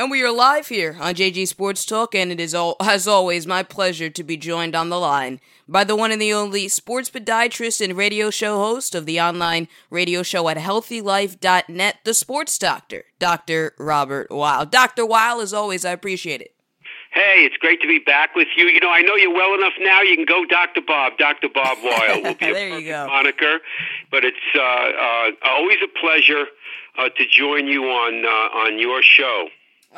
And we are live here on JG Sports Talk, and it is, all, as always, my pleasure to be joined on the line by the one and the only sports podiatrist and radio show host of the online radio show at healthylife.net, the sports doctor, Dr. Robert Weil. Dr. Weil, as always, I appreciate it. Hey, it's great to be back with you. You know, I know you well enough now. You can go Dr. Bob. Dr. Bob Weil will be there you go. moniker. But it's uh, uh, always a pleasure uh, to join you on uh, on your show.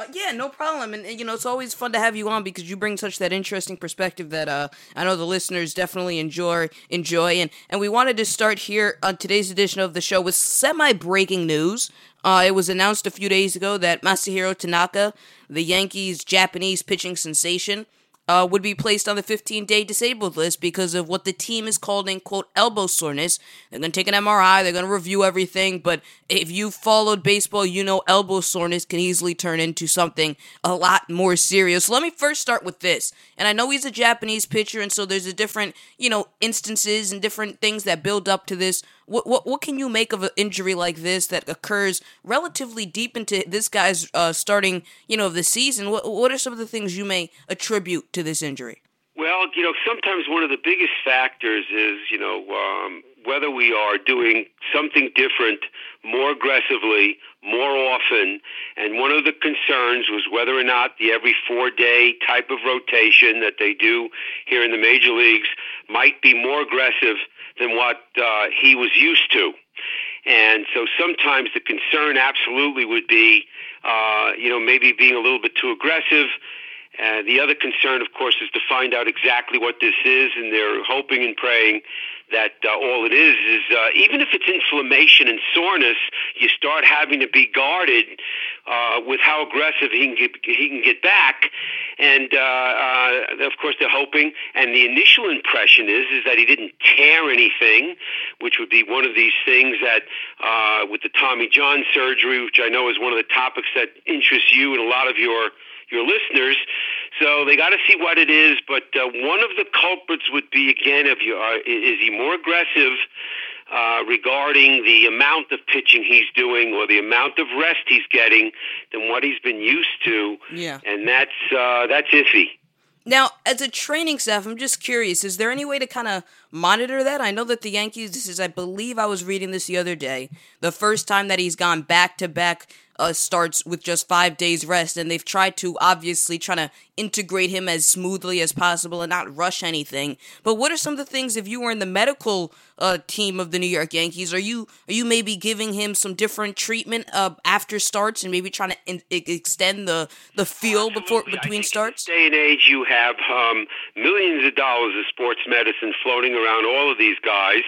Uh, yeah, no problem. And, and, you know, it's always fun to have you on because you bring such that interesting perspective that uh, I know the listeners definitely enjoy. Enjoy, and and we wanted to start here on today's edition of the show with semi-breaking news. Uh, it was announced a few days ago that Masahiro Tanaka, the Yankees' Japanese pitching sensation, uh, would be placed on the 15 day disabled list because of what the team is calling, quote, elbow soreness. They're going to take an MRI, they're going to review everything, but if you followed baseball, you know elbow soreness can easily turn into something a lot more serious. So let me first start with this. And I know he's a Japanese pitcher, and so there's a different, you know, instances and different things that build up to this. What, what, what can you make of an injury like this that occurs relatively deep into this guy's uh, starting, you know, of the season? What, what are some of the things you may attribute to this injury? Well, you know, sometimes one of the biggest factors is, you know, um, whether we are doing something different more aggressively, more often. And one of the concerns was whether or not the every four day type of rotation that they do here in the major leagues might be more aggressive than what uh, he was used to. And so sometimes the concern absolutely would be, uh, you know, maybe being a little bit too aggressive. Uh, the other concern, of course, is to find out exactly what this is, and they're hoping and praying that uh, all it is is uh, even if it's inflammation and soreness, you start having to be guarded uh, with how aggressive he can get, he can get back. And uh, uh, of course, they're hoping. And the initial impression is is that he didn't tear anything, which would be one of these things that uh, with the Tommy John surgery, which I know is one of the topics that interests you and a lot of your your listeners. So they got to see what it is. But uh, one of the culprits would be again, if you are, is he more aggressive? Uh, regarding the amount of pitching he's doing or the amount of rest he's getting than what he's been used to, Yeah. and that's uh, that's iffy. Now, as a training staff, I'm just curious, is there any way to kind of monitor that? I know that the Yankees, this is, I believe I was reading this the other day, the first time that he's gone back to back uh, starts with just five days rest, and they've tried to obviously trying to integrate him as smoothly as possible and not rush anything. But what are some of the things if you were in the medical uh, team of the New York Yankees? Are you are you maybe giving him some different treatment uh, after starts and maybe trying to in- extend the the feel before between starts? In this day and age, you have um, millions of dollars of sports medicine floating around all of these guys,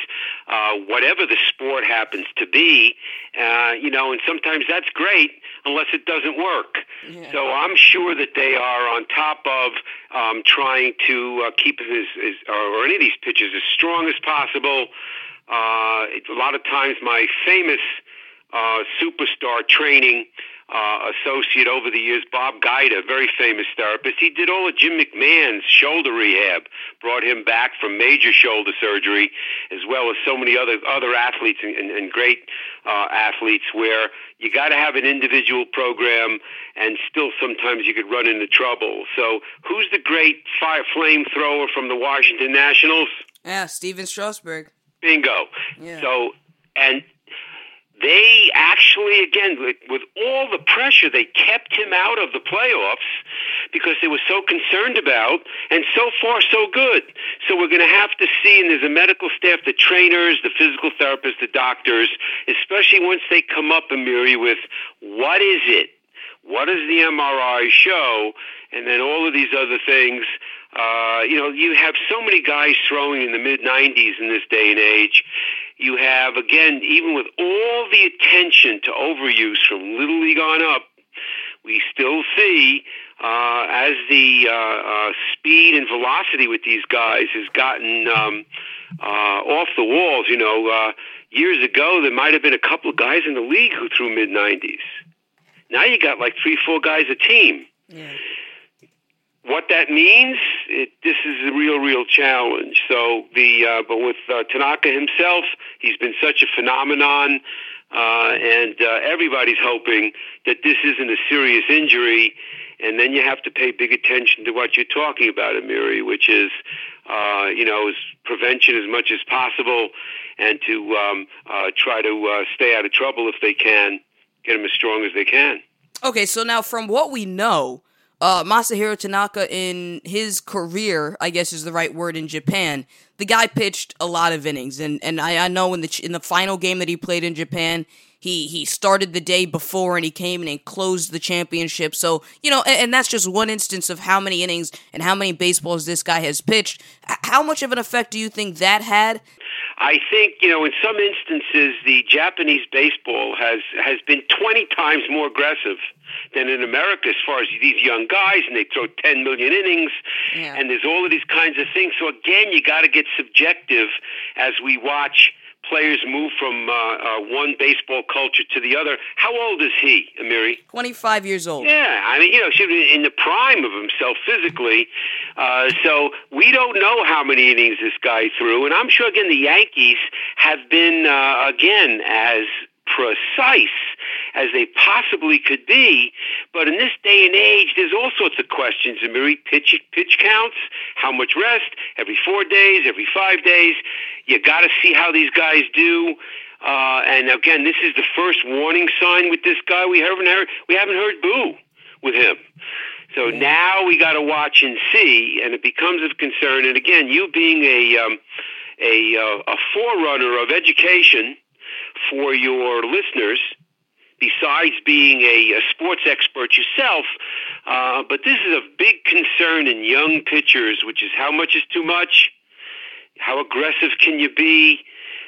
uh, whatever the sport happens to be. Uh, you know, and sometimes that's great unless it doesn't work. Yeah. So I'm sure that they are on top of um, trying to uh, keep as, as or any of these pitches as strong as possible. Uh, it- a lot of times, my famous uh, superstar training uh, associate over the years, Bob Guida, very famous therapist. He did all of Jim McMahon's shoulder rehab, brought him back from major shoulder surgery, as well as so many other other athletes and, and, and great uh, athletes. Where you got to have an individual program, and still sometimes you could run into trouble. So, who's the great fire flamethrower from the Washington Nationals? Yeah, Stephen Strasburg. Bingo. Yeah. So, and they actually, again, with, with all the pressure, they kept him out of the playoffs because they were so concerned about, and so far, so good. So we're going to have to see, and there's a medical staff, the trainers, the physical therapists, the doctors, especially once they come up, Amiri, with what is it? What does the MRI show? And then all of these other things. Uh, you know, you have so many guys throwing in the mid 90s in this day and age. You have, again, even with all the attention to overuse from Little League on up, we still see uh, as the uh, uh, speed and velocity with these guys has gotten um, uh, off the walls. You know, uh, years ago there might have been a couple of guys in the league who threw mid 90s. Now you got like three, four guys a team. Yeah. What that means, it, this is a real, real challenge. So the, uh, but with uh, Tanaka himself, he's been such a phenomenon. uh, and uh, everybody's hoping that this isn't a serious injury. And then you have to pay big attention to what you're talking about, Amiri, which is, uh, you know, is prevention as much as possible, and to um, uh, try to stay out of trouble if they can, get them as strong as they can. Okay, so now from what we know, uh, Masahiro Tanaka in his career, I guess is the right word in Japan. The guy pitched a lot of innings, and and I, I know in the in the final game that he played in Japan, he he started the day before and he came in and closed the championship. So you know, and, and, that's just one instance of how many innings and how many baseballs this guy has pitched. How much of an effect do you think that had? I think you know in some instances the Japanese baseball has has been 20 times more aggressive than in America as far as these young guys and they throw 10 million innings yeah. and there's all of these kinds of things. So again, you got to get subjective as we watch players move from uh, uh, one baseball culture to the other. How old is he, Amiri? 25 years old. Yeah, I mean, you know, should in the prime of himself physically. Uh, so we don't know how many innings this guy threw. And I'm sure, again, the Yankees have been, uh, again, as precise as they possibly could be. But in this day and age, there's all sorts of questions. Amiri, pitch pitch counts, how much rest, every four days, every five days. You got to see how these guys do. Uh, and again, this is the first warning sign with this guy. We haven't heard we haven't heard boo with him. So now we got to watch and see, and it becomes of concern. And again, you being a um, a, uh, a forerunner of education for your listeners, besides being a, a sports expert yourself. Uh, but this is a big concern in young pitchers, which is how much is too much, how aggressive can you be,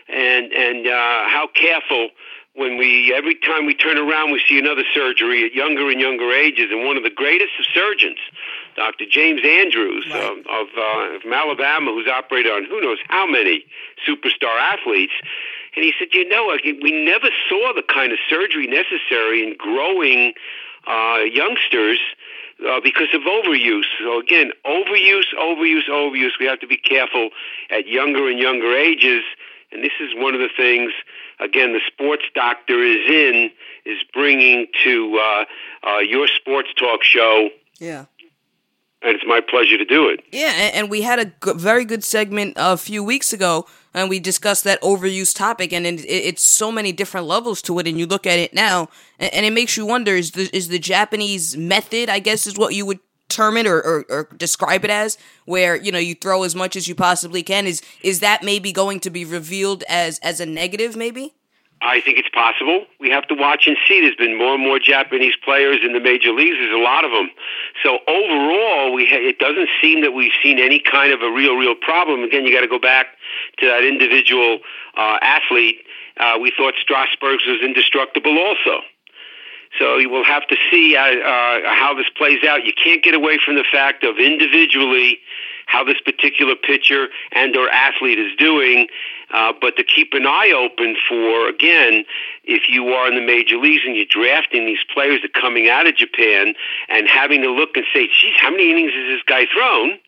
and and uh, how careful when we every time we turn around we see another surgery at younger and younger ages and one of the greatest of surgeons dr james andrews right. um, of uh, from alabama who's operated on who knows how many superstar athletes and he said, you know, we never saw the kind of surgery necessary in growing uh, youngsters uh, because of overuse. So again, overuse, overuse, overuse. We have to be careful at younger and younger ages. And this is one of the things, again, the sports doctor is in, is bringing to uh, uh, your sports talk show. Yeah and it's my pleasure to do it. Yeah, and we had a very good segment a few weeks ago, and we discussed that overuse topic, and it's so many different levels to it. And you look at it now, and it makes you wonder: is the is the Japanese method, I guess, is what you would term it or, or, or describe it as, where you know you throw as much as you possibly can? Is is that maybe going to be revealed as as a negative, maybe? I think it's possible. We have to watch and see. There's been more and more Japanese players in the major leagues. There's a lot of them. So overall, we ha- it doesn't seem that we've seen any kind of a real, real problem. Again, you got to go back to that individual uh, athlete. Uh, we thought Strasburg's was indestructible also. So you will have to see uh, uh, how this plays out. You can't get away from the fact of individually how this particular pitcher and or athlete is doing, uh, but to keep an eye open for again, if you are in the major leagues and you're drafting these players that are coming out of Japan and having to look and say, "Geez, how many innings has this guy thrown?"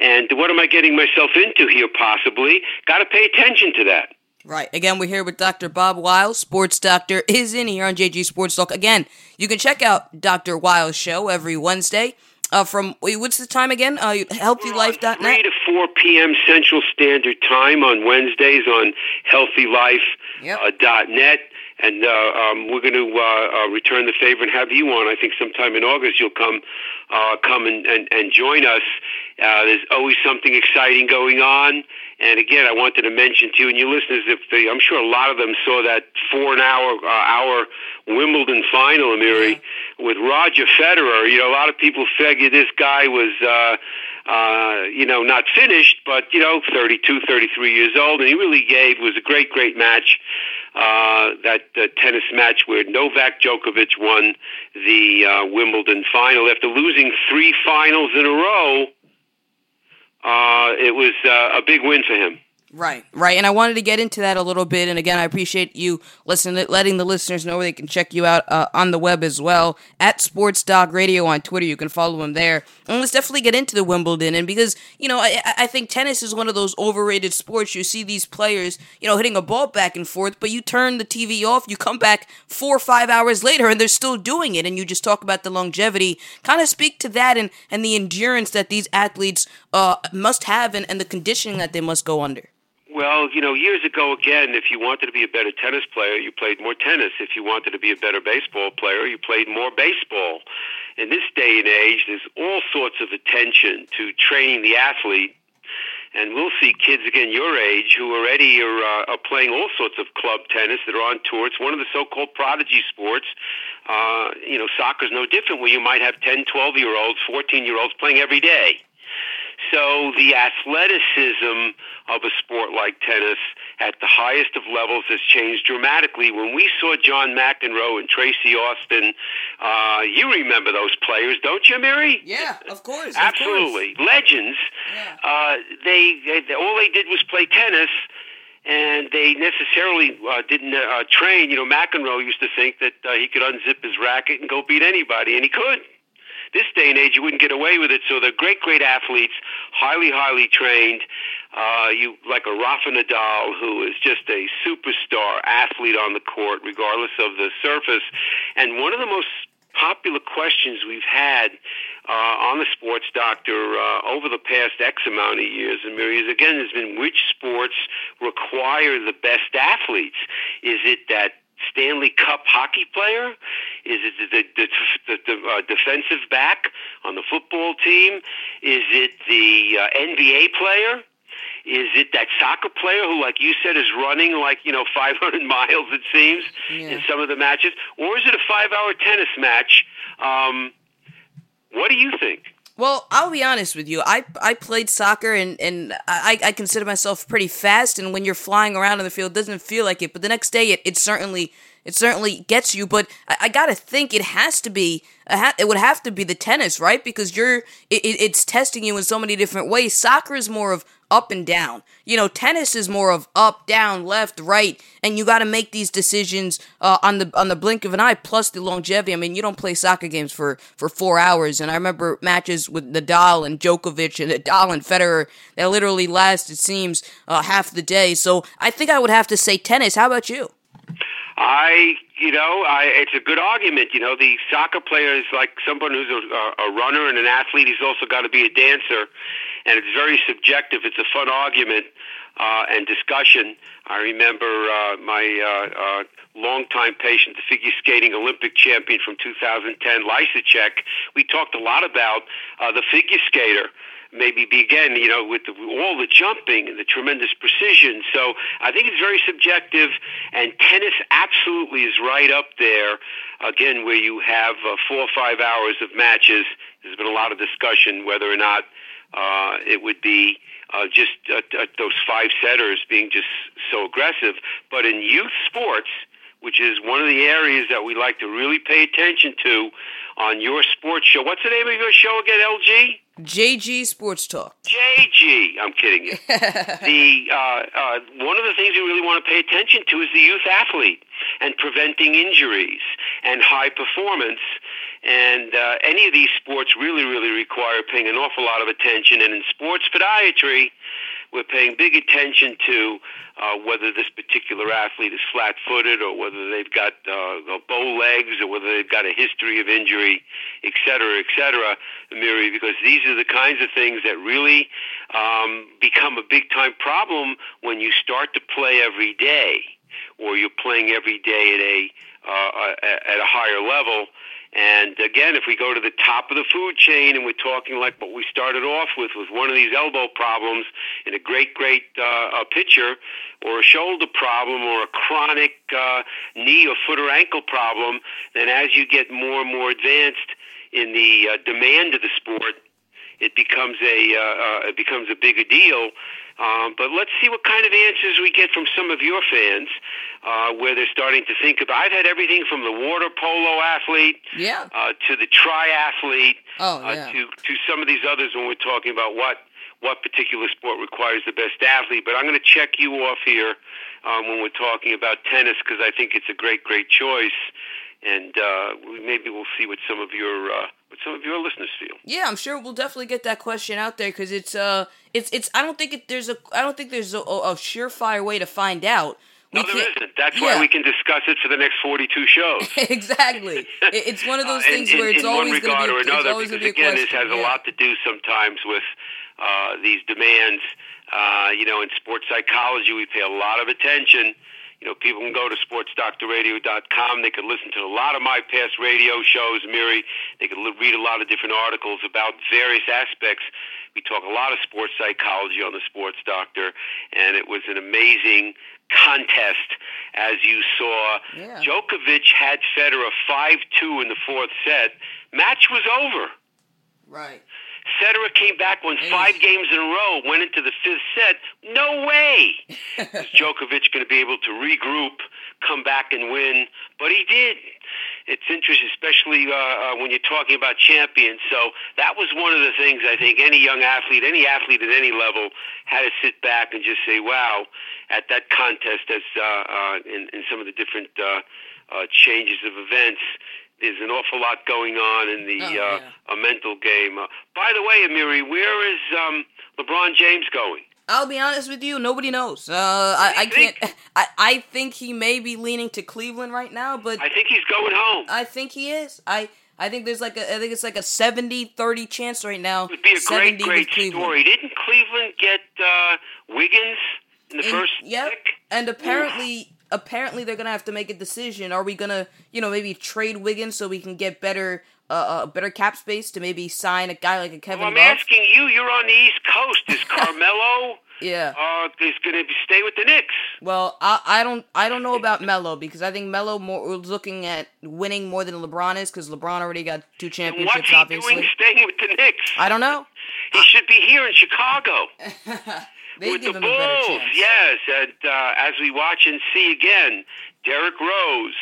And what am I getting myself into here? Possibly, got to pay attention to that. Right. Again, we're here with Dr. Bob Weil, sports doctor, is in here on JG Sports Talk. Again, you can check out Dr. Weil's show every Wednesday. Uh, from what's the time again? Uh, HealthyLife.net. Three to four p.m. Central Standard Time on Wednesdays on HealthyLife.net. Yep. Uh, .net. And uh, um, we're going to uh, uh, return the favor and have you on. I think sometime in August you'll come uh, come and, and, and join us. Uh, there's always something exciting going on. And again, I wanted to mention to you and your listeners, if they, I'm sure a lot of them saw that four and hour uh, hour Wimbledon final, Amiri, yeah. with Roger Federer. You know, a lot of people figure this guy was. Uh, uh, you know, not finished, but, you know, 32, 33 years old. And he really gave, was a great, great match. Uh, that uh, tennis match where Novak Djokovic won the uh, Wimbledon final after losing three finals in a row. Uh, it was uh, a big win for him. Right, right. And I wanted to get into that a little bit. And again, I appreciate you listening, letting the listeners know where they can check you out uh, on the web as well at Sports Doc Radio on Twitter. You can follow him there. And let's definitely get into the Wimbledon. And because, you know, I, I think tennis is one of those overrated sports. You see these players, you know, hitting a ball back and forth, but you turn the TV off, you come back four or five hours later, and they're still doing it. And you just talk about the longevity. Kind of speak to that and, and the endurance that these athletes uh, must have and, and the conditioning that they must go under. Well, you know, years ago, again, if you wanted to be a better tennis player, you played more tennis. If you wanted to be a better baseball player, you played more baseball. In this day and age, there's all sorts of attention to training the athlete. And we'll see kids again your age who already are, uh, are playing all sorts of club tennis that are on tour. It's one of the so-called prodigy sports. Uh, you know, soccer's no different, where you might have 10, 12 year olds, 14 year olds playing every day. So the athleticism of a sport like tennis at the highest of levels has changed dramatically. When we saw John McEnroe and Tracy Austin, uh, you remember those players, don't you, Mary? Yeah, of course. Absolutely, of course. legends. Yeah. Uh, they, they all they did was play tennis and they necessarily uh, didn't uh, train. You know, McEnroe used to think that uh, he could unzip his racket and go beat anybody, and he could this day and age, you wouldn't get away with it. So they're great, great athletes, highly, highly trained. Uh, you like a Rafa Nadal, who is just a superstar athlete on the court, regardless of the surface. And one of the most popular questions we've had uh, on the Sports Doctor uh, over the past X amount of years, and Mary, again has been which sports require the best athletes? Is it that Stanley Cup hockey player? Is it the, the, the, the uh, defensive back on the football team? Is it the uh, NBA player? Is it that soccer player who, like you said, is running like you know 500 miles? It seems yeah. in some of the matches, or is it a five-hour tennis match? Um, what do you think? Well, I'll be honest with you. I I played soccer and and I, I consider myself pretty fast. And when you're flying around on the field, it doesn't feel like it. But the next day, it, it certainly it certainly gets you. But I, I gotta think it has to be it would have to be the tennis, right? Because you're it, it's testing you in so many different ways. Soccer is more of up and down. You know, tennis is more of up, down, left, right, and you got to make these decisions uh, on the on the blink of an eye. Plus the longevity. I mean, you don't play soccer games for for four hours. And I remember matches with Nadal and Djokovic and Nadal and Federer that literally last, it seems, uh, half the day. So I think I would have to say tennis. How about you? I, you know, I, it's a good argument. You know, the soccer player is like someone who's a, a runner and an athlete. He's also got to be a dancer, and it's very subjective. It's a fun argument uh, and discussion. I remember uh, my uh, uh, longtime patient, the figure skating Olympic champion from 2010, Lysacek. We talked a lot about uh, the figure skater maybe begin, you know, with the, all the jumping and the tremendous precision. So I think it's very subjective, and tennis absolutely is right up there. Again, where you have uh, four or five hours of matches. There's been a lot of discussion whether or not uh, it would be uh, just uh, uh, those five setters being just so aggressive. But in youth sports, which is one of the areas that we like to really pay attention to on your sports show. What's the name of your show again, LG? JG Sports Talk. JG, I'm kidding you. the uh, uh, one of the things you really want to pay attention to is the youth athlete and preventing injuries and high performance. And uh, any of these sports really, really require paying an awful lot of attention. And in sports podiatry, we're paying big attention to uh, whether this particular athlete is flat-footed or whether they've got uh, bow legs or whether they've got a history of injury, et cetera, et cetera, Miri, because these are the kinds of things that really um, become a big-time problem when you start to play every day or you're playing every day at a uh, at a higher level and again, if we go to the top of the food chain and we're talking like what we started off with, with one of these elbow problems in a great, great uh, a pitcher, or a shoulder problem, or a chronic uh, knee or foot or ankle problem, then as you get more and more advanced in the uh, demand of the sport, it becomes a uh, uh, it becomes a bigger deal. Um, but let's see what kind of answers we get from some of your fans, uh, where they're starting to think about. I've had everything from the water polo athlete, yeah, uh, to the triathlete, oh, uh, yeah. to to some of these others when we're talking about what what particular sport requires the best athlete. But I'm going to check you off here um, when we're talking about tennis because I think it's a great, great choice. And uh, maybe we'll see what some of your uh, what some of your listeners feel. Yeah, I'm sure we'll definitely get that question out there because it's uh it's it's I don't think it, there's a I don't think there's a, a surefire way to find out. We no, there isn't. That's yeah. why we can discuss it for the next 42 shows. exactly. It's one of those uh, things in, where it's in always going to be, a, another, because again, this has yeah. a lot to do sometimes with uh, these demands. Uh, you know, in sports psychology, we pay a lot of attention. You know, people can go to sportsdoctorradio.com. They can listen to a lot of my past radio shows, Miri. They can read a lot of different articles about various aspects. We talk a lot of sports psychology on the Sports Doctor, and it was an amazing contest as you saw. Yeah. Djokovic had Federer 5-2 in the fourth set. Match was over. Right. Federer came back, won five games in a row, went into the fifth set. No way is Djokovic going to be able to regroup, come back and win, but he did. It's interesting, especially uh, uh, when you're talking about champions. So that was one of the things I think any young athlete, any athlete at any level, had to sit back and just say, "Wow!" At that contest, as uh, uh, in, in some of the different uh, uh, changes of events, there's an awful lot going on in the oh, uh, yeah. a mental game. Uh, by the way, Amiri, where is um, LeBron James going? I'll be honest with you, nobody knows. Uh, I, I can't. I, I think he may be leaning to Cleveland right now, but I think he's going home. I think he is. I I think there's like a I think it's like a 70-30 chance right now. It would be a great, 70 great story. Didn't Cleveland get uh, Wiggins in the And- first yep. pick? And apparently, apparently they're gonna have to make a decision. Are we gonna, you know, maybe trade Wiggins so we can get better, uh, uh better cap space to maybe sign a guy like a Kevin Well, I'm Love? asking you. You're on the East Coast. Is Carmelo Yeah. uh, is going to stay with the Knicks? Well, I, I don't I don't know about Melo because I think Melo more was looking at winning more than LeBron is because LeBron already got two And championships. what's he obviously, doing staying with the Knicks? I don't know. He should be here in Chicago. they with the him a better Bulls. Yes, and uh, as we watch and see again, Derrick Rose,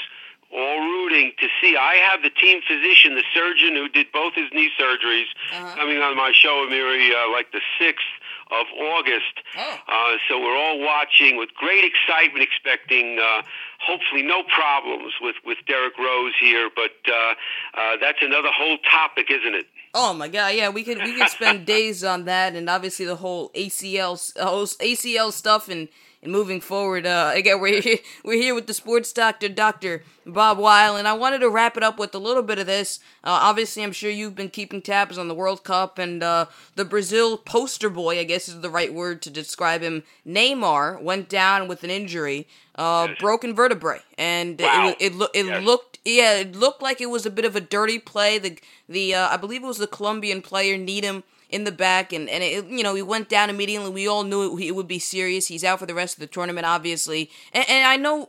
all rooting to see. I have the team physician, the surgeon who did both his knee surgeries, Uh-huh. coming on my show, Amiri, uh, like the sixth of August. Oh. Uh, so we're all watching with great excitement, expecting uh, hopefully no problems with with Derrick Rose here. But uh, uh, that's another whole topic, isn't it? Oh my god, yeah, we could we could spend days on that, and obviously the whole ACL uh, ACL stuff, and and moving forward. Uh, again, we're here, we're here with the sports doctor, Doctor Bob Weil, and I wanted to wrap it up with a little bit of this. Uh, obviously, I'm sure you've been keeping tabs on the World Cup and uh, the Brazil poster boy, I guess is the right word to describe him. Neymar went down with an injury, uh, broken vertebrae, and Wow. it it, loo- it Yes. looked yeah, it looked like it was a bit of a dirty play. The the uh, I believe it was the Colombian player Needham in the back, and and it, you know he went down immediately. We all knew it, it would be serious. He's out for the rest of the tournament, obviously. And, and I know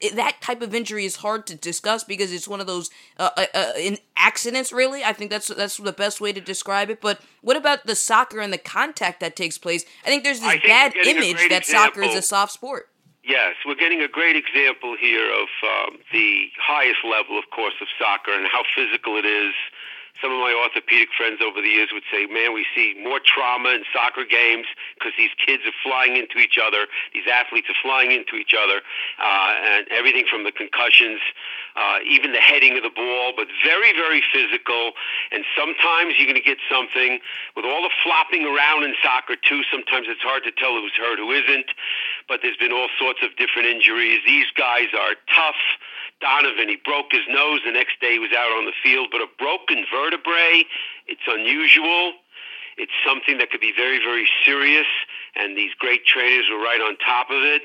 th- that type of injury is hard to discuss because it's one of those uh, uh, uh, in accidents. Really, I think that's that's the best way to describe it. But what about the soccer and the contact that takes place? I think there's this think bad we're getting a image that soccer is a soft sport. Yes, we're getting a great example here of um, the highest level, of course, of soccer and how physical it is. Some of my orthopedic friends over the years would say, man, we see more trauma in soccer games because these kids are flying into each other. These athletes are flying into each other. Uh, and everything from the concussions, uh, even the heading of the ball, but very, very physical. And sometimes you're going to get something with all the flopping around in soccer, too. Sometimes it's hard to tell who's hurt, who isn't. But there's been all sorts of different injuries. These guys are tough. Donovan, he broke his nose. The next day he was out on the field. But a broken vertebrae, it's unusual. It's something that could be very, very serious, and these great trainers were right on top of it.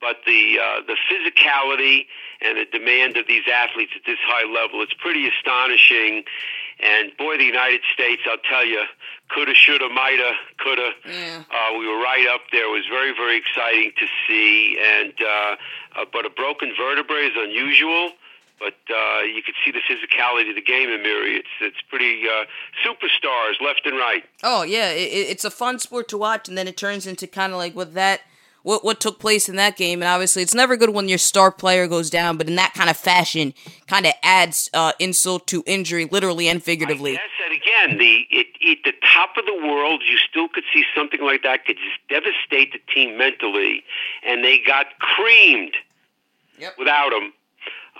But the uh, the physicality and the demand of these athletes at this high level, it's pretty astonishing. And boy, the United States, I'll tell you, coulda, shoulda, mighta, coulda. Yeah. Uh, we were right up there. It was very, very exciting to see. And uh, uh, but a broken vertebrae is unusual. But uh, you could see the physicality of the game, Amiri. It's it's pretty uh, superstars left and right. Oh yeah, it, it- it's a fun sport to watch, and then it turns into kind of like what that what what took place in that game. And obviously, it's never good when your star player goes down, but in that kind of fashion, kind of adds uh, insult to injury, literally and figuratively. Yes, and again, again, the it, at the top of the world, you still could see something like that could just devastate the team mentally, and they got creamed Yep. without him.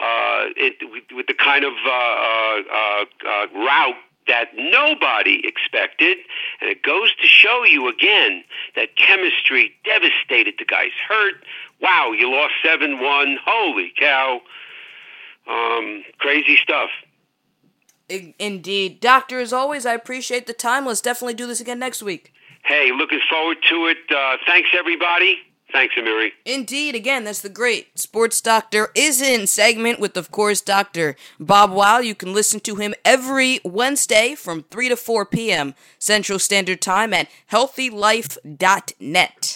Uh, it, with, with the kind of uh, uh, route that nobody expected, and it goes to show you again that chemistry devastated. The guy's hurt. Wow, you lost seven one. Holy cow! Um, crazy stuff. Indeed. Doctor, as always, I appreciate the time. Let's definitely do this again next week. Hey, looking forward to it. Uh, thanks, everybody. Thanks, Amiri. Indeed, again, that's the great Sports Doctor is in segment with, of course, Dr. Bob Weil. You can listen to him every Wednesday from 3 to 4 p.m. Central Standard Time at healthylife.net.